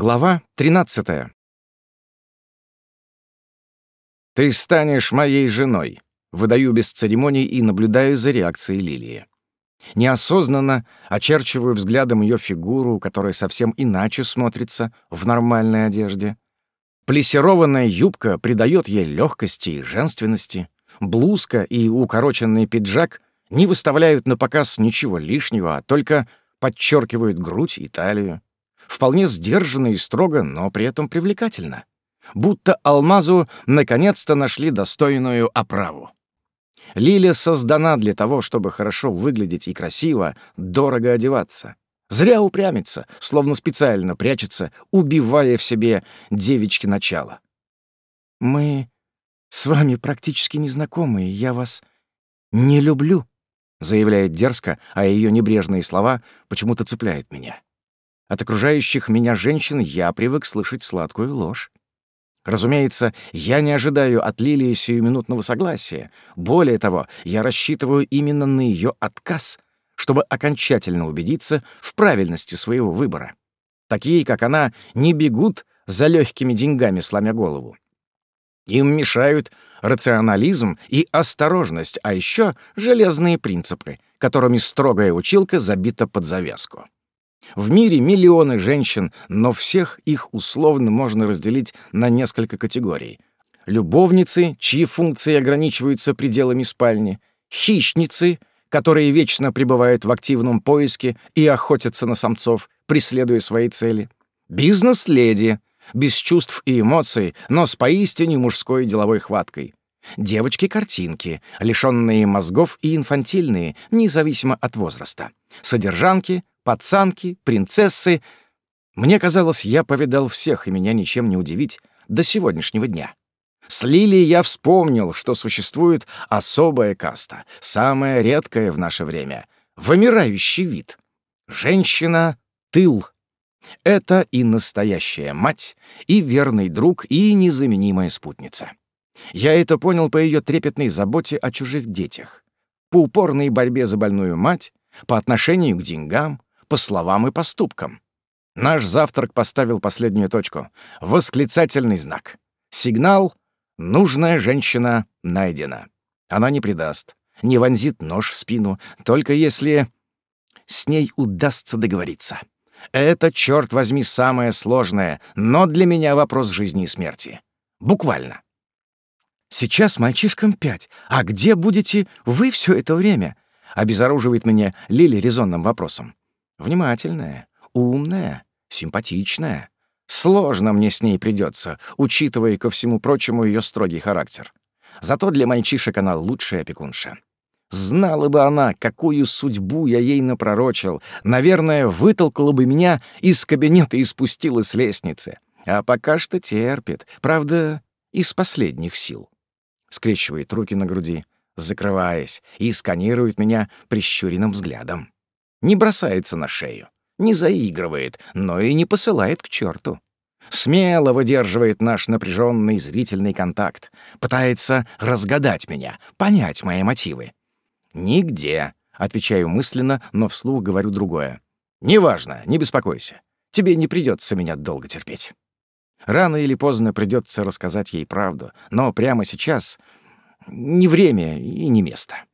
Глава 13. «Ты станешь моей женой», — выдаю без церемоний и наблюдаю за реакцией Лилии. Неосознанно очерчиваю взглядом ее фигуру, которая совсем иначе смотрится в нормальной одежде. Плессированная юбка придает ей легкости и женственности. Блузка и укороченный пиджак не выставляют на показ ничего лишнего, а только подчеркивают грудь и талию. Вполне сдержанно и строго, но при этом привлекательно будто алмазу наконец-то нашли достойную оправу. Лиля создана для того, чтобы хорошо выглядеть и красиво, дорого одеваться. Зря упрямится, словно специально прячется, убивая в себе девички начала. «Мы с вами практически незнакомы, и я вас не люблю», — заявляет дерзко, а ее небрежные слова почему-то цепляют меня. От окружающих меня женщин я привык слышать сладкую ложь. Разумеется, я не ожидаю от Лилии сиюминутного согласия. Более того, я рассчитываю именно на ее отказ, чтобы окончательно убедиться в правильности своего выбора. Такие, как она, не бегут за легкими деньгами, сломя голову. Им мешают рационализм и осторожность, а еще железные принципы, которыми строгая училка забита под завязку. В мире миллионы женщин, но всех их условно можно разделить на несколько категорий. Любовницы, чьи функции ограничиваются пределами спальни, хищницы, которые вечно пребывают в активном поиске и охотятся на самцов, преследуя свои цели, бизнес-леди, без чувств и эмоций, но с поистине мужской деловой хваткой, девочки-картинки, лишённые мозгов и инфантильные, независимо от возраста, содержанки, пацанки, принцессы. Мне казалось, я повидал всех, и меня ничем не удивить до сегодняшнего дня. С Лилией я вспомнил, что существует особая каста, самая редкая в наше время, вымирающий вид. Женщина-тыл. Это и настоящая мать, и верный друг, и незаменимая спутница. Я это понял по ее трепетной заботе о чужих детях, по упорной борьбе за больную мать, по отношению к деньгам, по словам и поступкам. Наш завтрак поставил последнюю точку. Восклицательный знак. Сигнал «Нужная женщина найдена». Она не предаст, не вонзит нож в спину, только если с ней удастся договориться. Это, черт возьми, самое сложное, но для меня вопрос жизни и смерти. Буквально. Сейчас мальчишкам пять. А где будете вы все это время? Обезоруживает меня Лили резонным вопросом. Внимательная, умная, симпатичная. Сложно мне с ней придется, учитывая ко всему прочему ее строгий характер. Зато для мальчишек она лучшая опекунша. Знала бы она, какую судьбу я ей напророчил, наверное, вытолкала бы меня из кабинета и спустила с лестницы. А пока что терпит, правда, из последних сил. Скрещивает руки на груди, закрываясь, и сканирует меня прищуренным взглядом не бросается на шею, не заигрывает, но и не посылает к черту. Смело выдерживает наш напряженный зрительный контакт, пытается разгадать меня, понять мои мотивы. «Нигде», — отвечаю мысленно, но вслух говорю другое. «Неважно, не беспокойся. Тебе не придется меня долго терпеть». Рано или поздно придется рассказать ей правду, но прямо сейчас не время и не место.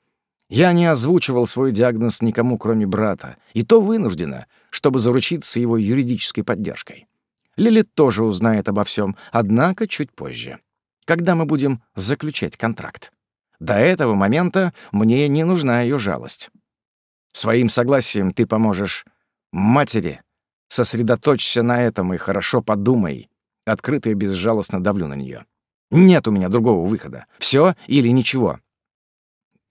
Я не озвучивал свой диагноз никому, кроме брата, и то вынуждена, чтобы заручиться его юридической поддержкой. Лилит тоже узнает обо всем, однако чуть позже, когда мы будем заключать контракт. До этого момента мне не нужна ее жалость. Своим согласием ты поможешь матери. Сосредоточься на этом и хорошо подумай. Открыто и безжалостно давлю на нее. Нет у меня другого выхода. Все или ничего.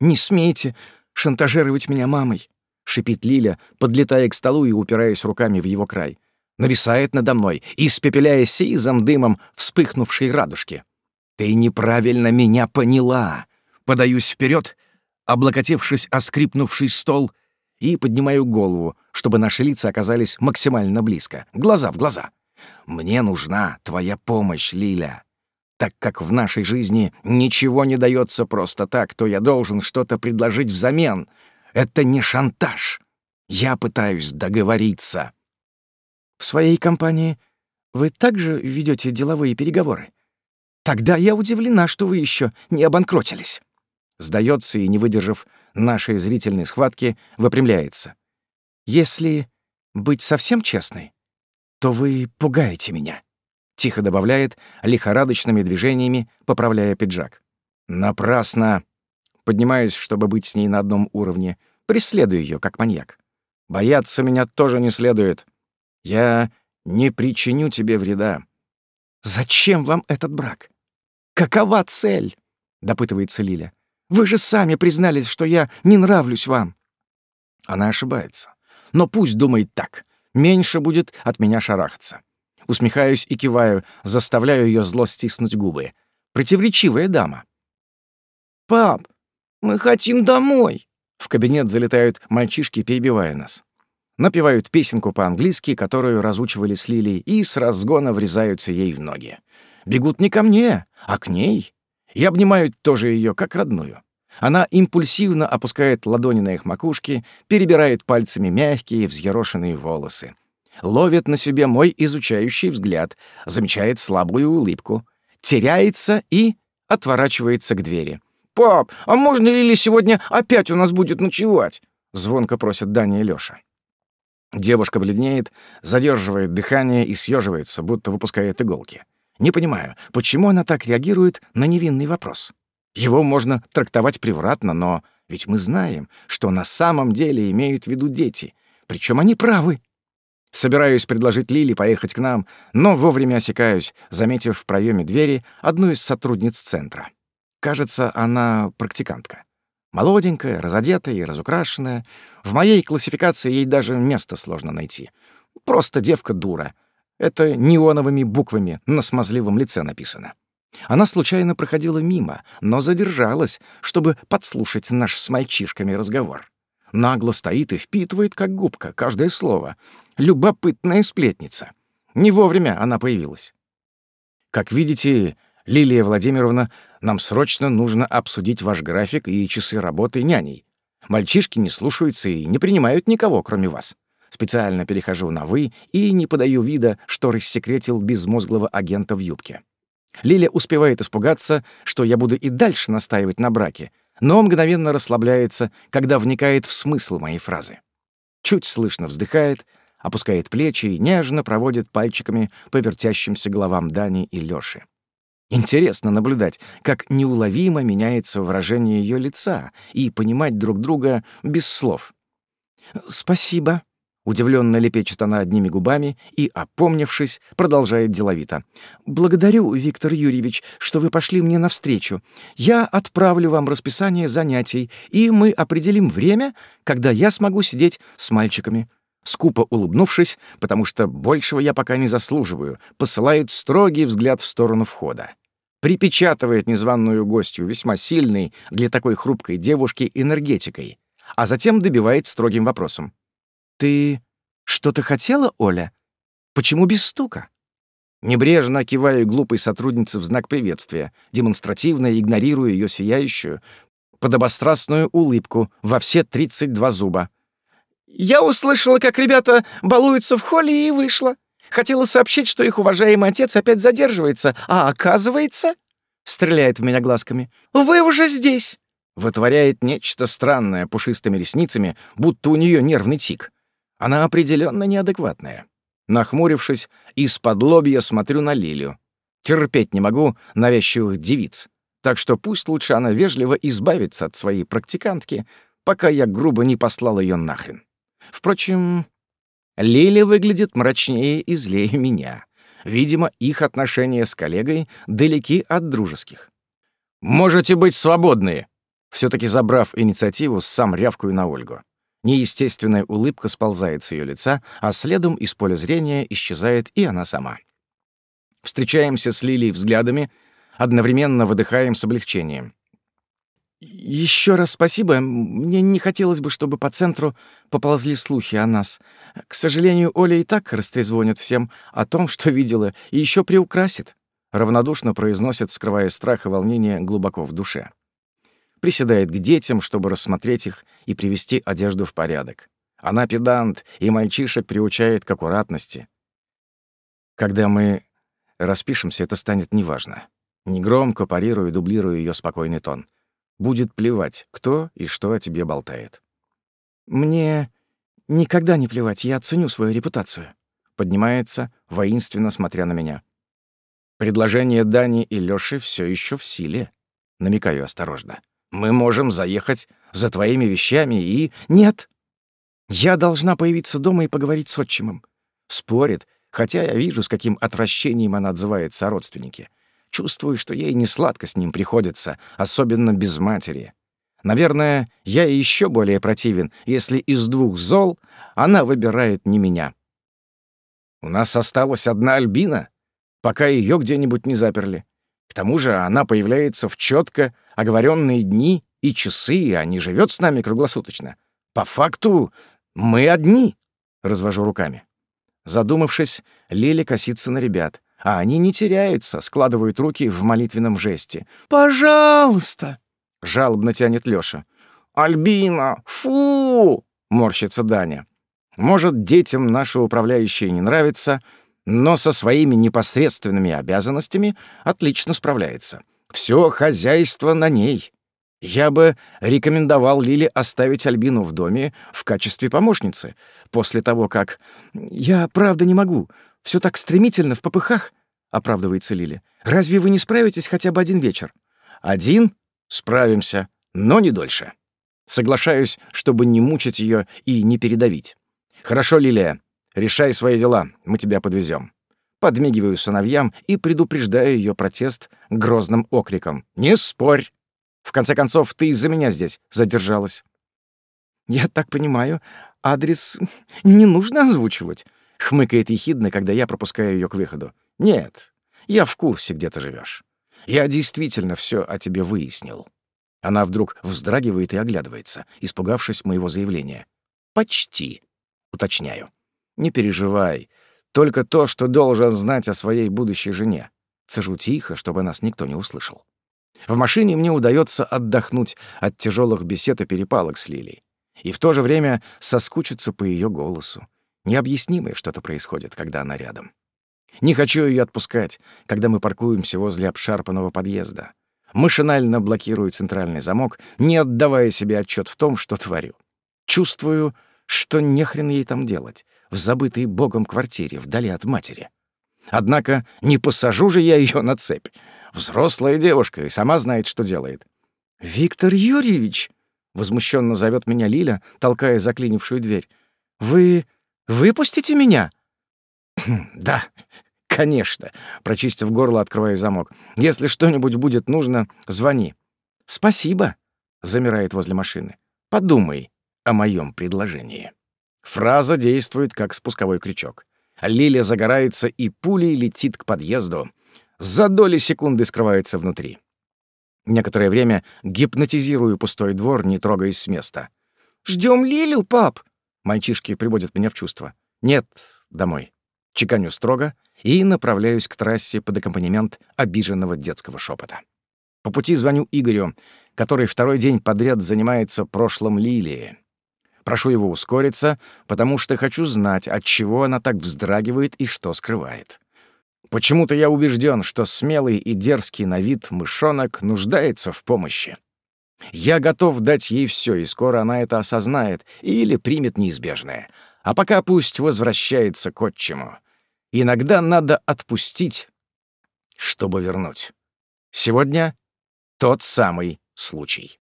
«Не смейте шантажировать меня мамой!» — шипит Лиля, подлетая к столу и упираясь руками в его край. Нависает надо мной, испепеляя сизом дымом вспыхнувшей радужки. «Ты неправильно меня поняла!» Подаюсь вперед, облокотившись о скрипнувший стол, и поднимаю голову, чтобы наши лица оказались максимально близко, глаза в глаза. «Мне нужна твоя помощь, Лиля так как в нашей жизни ничего не дается просто так, то я должен что-то предложить взамен. Это не шантаж. Я пытаюсь договориться. В своей компании вы также ведете деловые переговоры? Тогда я удивлена, что вы еще не обанкротились. Сдается и, не выдержав нашей зрительной схватки, выпрямляется. Если быть совсем честной, то вы пугаете меня. Тихо добавляет, лихорадочными движениями поправляя пиджак. Напрасно. Поднимаюсь, чтобы быть с ней на одном уровне. Преследую ее, как маньяк. Бояться меня тоже не следует. Я не причиню тебе вреда. Зачем вам этот брак? Какова цель? Допытывается Лиля. Вы же сами признались, что я не нравлюсь вам. Она ошибается. Но пусть думает так. Меньше будет от меня шарахаться. Усмехаюсь и киваю, заставляю ее зло стиснуть губы. Противоречивая дама. «Пап, мы хотим домой!» В кабинет залетают мальчишки, перебивая нас. Напевают песенку по-английски, которую разучивали с Лилией, и с разгона врезаются ей в ноги. Бегут не ко мне, а к ней. И обнимают тоже ее, как родную. Она импульсивно опускает ладони на их макушки, перебирает пальцами мягкие, взъерошенные волосы. Ловит на себе мой изучающий взгляд, замечает слабую улыбку, теряется и отворачивается к двери. «Пап, а можно ли сегодня опять у нас будет ночевать?» — звонко просит Даня и Лёша. Девушка бледнеет, задерживает дыхание и съеживается, будто выпускает иголки. Не понимаю, почему она так реагирует на невинный вопрос. Его можно трактовать превратно, но ведь мы знаем, что на самом деле имеют в виду дети. Причем они правы. Собираюсь предложить Лили поехать к нам, но вовремя осекаюсь, заметив в проеме двери одну из сотрудниц центра. Кажется, она практикантка. Молоденькая, разодетая и разукрашенная. В моей классификации ей даже место сложно найти. Просто девка дура. Это неоновыми буквами на смазливом лице написано. Она случайно проходила мимо, но задержалась, чтобы подслушать наш с мальчишками разговор. Нагло стоит и впитывает, как губка, каждое слово. Любопытная сплетница. Не вовремя она появилась. Как видите, Лилия Владимировна, нам срочно нужно обсудить ваш график и часы работы няней. Мальчишки не слушаются и не принимают никого, кроме вас. Специально перехожу на «вы» и не подаю вида, что рассекретил безмозглого агента в юбке. Лиля успевает испугаться, что я буду и дальше настаивать на браке, но мгновенно расслабляется, когда вникает в смысл моей фразы. Чуть слышно вздыхает, опускает плечи и нежно проводит пальчиками по вертящимся головам Дани и Лёши. Интересно наблюдать, как неуловимо меняется выражение ее лица и понимать друг друга без слов. «Спасибо», Удивленно лепечет она одними губами и, опомнившись, продолжает деловито. «Благодарю, Виктор Юрьевич, что вы пошли мне навстречу. Я отправлю вам расписание занятий, и мы определим время, когда я смогу сидеть с мальчиками». Скупо улыбнувшись, потому что большего я пока не заслуживаю, посылает строгий взгляд в сторону входа. Припечатывает незваную гостью весьма сильной для такой хрупкой девушки энергетикой, а затем добивает строгим вопросом. «Ты что-то хотела, Оля? Почему без стука?» Небрежно киваю глупой сотруднице в знак приветствия, демонстративно игнорируя ее сияющую, подобострастную улыбку во все 32 зуба. «Я услышала, как ребята балуются в холле и вышла. Хотела сообщить, что их уважаемый отец опять задерживается, а оказывается...» Стреляет в меня глазками. «Вы уже здесь!» Вытворяет нечто странное пушистыми ресницами, будто у нее нервный тик. Она определенно неадекватная. Нахмурившись, из-под лобья смотрю на Лилю. Терпеть не могу навязчивых девиц. Так что пусть лучше она вежливо избавится от своей практикантки, пока я грубо не послал ее нахрен. Впрочем, Лиля выглядит мрачнее и злее меня. Видимо, их отношения с коллегой далеки от дружеских. «Можете быть свободны!» все таки забрав инициативу, сам рявкую на Ольгу. Неестественная улыбка сползает с ее лица, а следом из поля зрения исчезает и она сама. Встречаемся с Лилией взглядами, одновременно выдыхаем с облегчением. Еще раз спасибо. Мне не хотелось бы, чтобы по центру поползли слухи о нас. К сожалению, Оля и так растрезвонит всем о том, что видела, и еще приукрасит», — равнодушно произносит, скрывая страх и волнение глубоко в душе приседает к детям, чтобы рассмотреть их и привести одежду в порядок. Она педант и мальчишек приучает к аккуратности. Когда мы распишемся, это станет неважно. Негромко парирую, дублирую ее спокойный тон. Будет плевать, кто и что о тебе болтает. Мне никогда не плевать, я ценю свою репутацию. Поднимается, воинственно смотря на меня. Предложение Дани и Лёши все еще в силе. Намекаю осторожно. Мы можем заехать за твоими вещами и... Нет. Я должна появиться дома и поговорить с отчимом. Спорит, хотя я вижу, с каким отвращением она отзывается о родственнике. Чувствую, что ей не сладко с ним приходится, особенно без матери. Наверное, я еще более противен, если из двух зол она выбирает не меня. У нас осталась одна Альбина, пока ее где-нибудь не заперли. К тому же она появляется в четко оговоренные дни и часы, а не живет с нами круглосуточно. По факту мы одни, развожу руками. Задумавшись, Лили косится на ребят, а они не теряются, складывают руки в молитвенном жесте. «Пожалуйста!» — жалобно тянет Лёша. «Альбина! Фу!» — морщится Даня. «Может, детям наши управляющие не нравятся, но со своими непосредственными обязанностями отлично справляется. Все хозяйство на ней. Я бы рекомендовал Лиле оставить Альбину в доме в качестве помощницы, после того, как... «Я правда не могу. Все так стремительно, в попыхах», — оправдывается Лили. «Разве вы не справитесь хотя бы один вечер?» «Один? Справимся, но не дольше. Соглашаюсь, чтобы не мучить ее и не передавить. Хорошо, Лилия, решай свои дела, мы тебя подвезем. Подмигиваю сыновьям и предупреждаю ее протест грозным окриком. «Не спорь! В конце концов, ты из-за меня здесь задержалась». «Я так понимаю, адрес не нужно озвучивать», — хмыкает ехидно, когда я пропускаю ее к выходу. «Нет, я в курсе, где ты живешь. Я действительно все о тебе выяснил». Она вдруг вздрагивает и оглядывается, испугавшись моего заявления. «Почти», — уточняю. «Не переживай. Только то, что должен знать о своей будущей жене. Цежу тихо, чтобы нас никто не услышал. В машине мне удается отдохнуть от тяжелых бесед и перепалок с Лилей. И в то же время соскучиться по ее голосу. Необъяснимое что-то происходит, когда она рядом. Не хочу ее отпускать, когда мы паркуемся возле обшарпанного подъезда. Машинально блокирую центральный замок, не отдавая себе отчет в том, что творю. Чувствую, что нехрен ей там делать, в забытой богом квартире, вдали от матери. Однако не посажу же я ее на цепь. Взрослая девушка и сама знает, что делает. «Виктор Юрьевич!» — возмущенно зовет меня Лиля, толкая заклинившую дверь. «Вы выпустите меня?» «Да, конечно», — прочистив горло, открываю замок. «Если что-нибудь будет нужно, звони». «Спасибо», — замирает возле машины. «Подумай о моем предложении». Фраза действует как спусковой крючок. Лиля загорается и пулей летит к подъезду. За доли секунды скрывается внутри. Некоторое время гипнотизирую пустой двор, не трогаясь с места. Ждем Лилю, пап!» Мальчишки приводят меня в чувство. «Нет, домой». Чеканю строго и направляюсь к трассе под аккомпанемент обиженного детского шепота. По пути звоню Игорю, который второй день подряд занимается прошлым Лилии. Прошу его ускориться, потому что хочу знать, от чего она так вздрагивает и что скрывает. Почему-то я убежден, что смелый и дерзкий на вид мышонок нуждается в помощи. Я готов дать ей все, и скоро она это осознает или примет неизбежное. А пока пусть возвращается к отчиму. Иногда надо отпустить, чтобы вернуть. Сегодня тот самый случай.